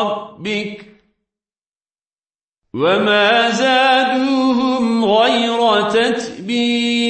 ربك وما زادوهم غير تتبير